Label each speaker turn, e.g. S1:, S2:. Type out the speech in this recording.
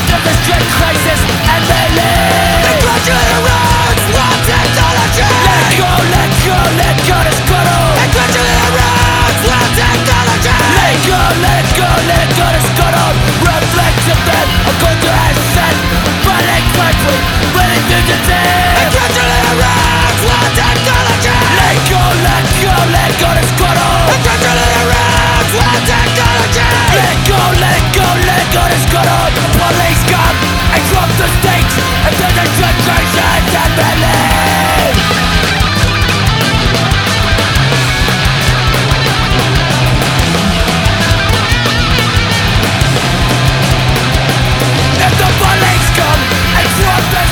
S1: After this dread crisis and the I've done